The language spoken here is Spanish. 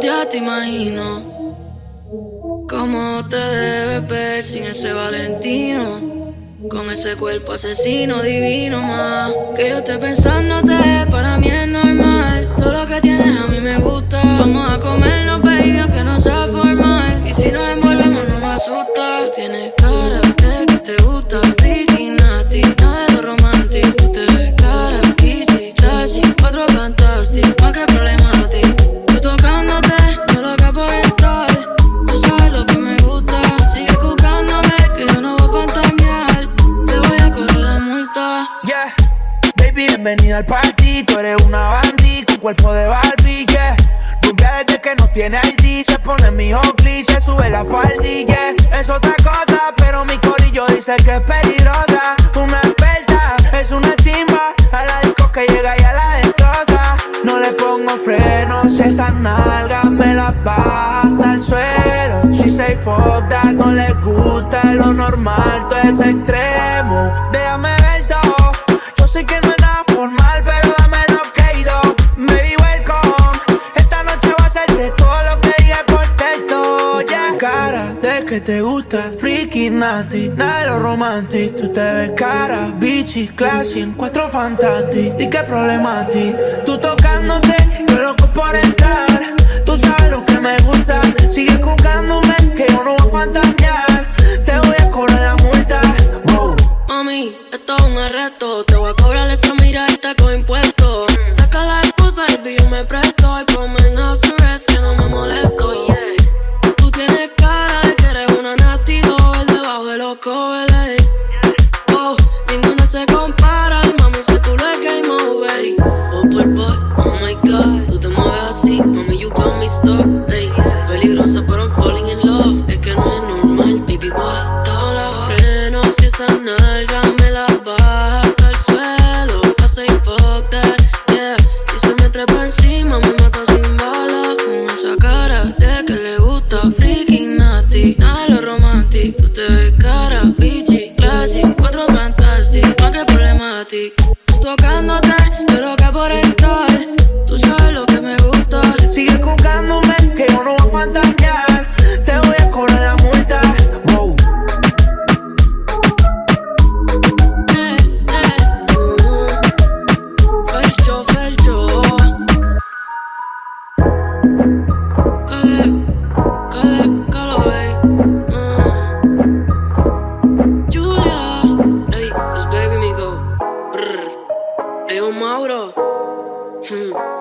te imagino. Cómo te debes ver sin ese Valentino. Con ese cuerpo asesino divino más. Que yo esté pensándote, bienvenida al party. Tú eres una bandit con cuerpo de Barbie, yeah. Rubia desde que no tiene ID, se pone mi se sube la faldilla. Es otra cosa, pero mi corillo dice que es peligrosa. Una experta, es una chimba. A la disco que llega y a la destroza. No le pongo frenos, esas nalgas me las baja el suelo. She say fuck that, no le gusta lo normal, todo es extremo. Déjame que te gusta, freaky, nasty, nada de lo romantic. Tú te ves cara, bitchy, classy, encuentro fantastic. ¿Y qué problema a ti? Tú tocándote, yo loco por entrar. Tú sabes lo que me gusta, sigue jugándome, que yo no voy a fantasear. Te voy a cobrar la multa, wow. Mami, esto es un arresto. Te voy a cobrar esa Mami, ese culo es game over. Oh, por oh my god. Tú te mueves así, mami, you got me stuck. Ey, peligrosa, pero I'm falling in love. Es que no es normal, baby, what? Todos los frenos y esa nalga me la baja el suelo. I say fuck that, yeah. Si se me trepa encima, me tocándote, yo loca por entrar. Mauro. Hmm.